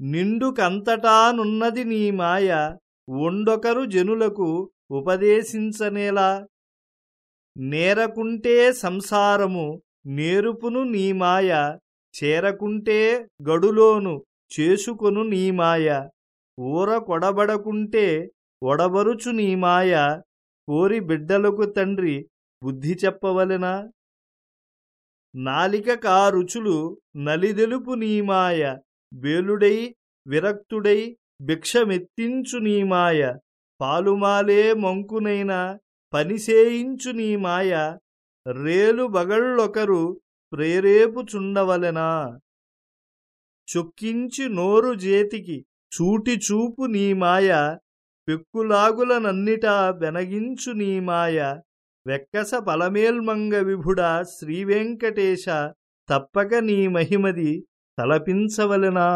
నిండుకంతటానున్నది నీ మాయ ఉండొకరు జనులకు ఉపదేశించనేలా. నేరకుంటే సంసారము నేరుపును నీ మాయ చేరకుంటే గడులోను చేసుకొను నీ మాయ. ఊర కొడబడకుంటే ఒడబరుచు నీ మాయ పోరి బిడ్డలకు తండ్రి బుద్ధి చెప్పవలెనా. నాలిక కారుచులు నలిదెలుపు నీ మాయ వేలుడై విరక్తుడై భిక్షమెత్తించు నీ మాయ పాలుమాలే మంకునైన పనిసేయించు నీ మాయ రేలు బగళ్ళొకరు ప్రేరేపుచుండవలెనా. చొక్కించి నోరు జేతికి చూటి చూపు నీ మాయ పెక్కులాగులనన్నిటా బెనగించు నీ మాయ వెక్కస పలమేల్మంగ విభుడా శ్రీవెంకటేశ తప్పక నీ మహిమది తలపించవలెనా?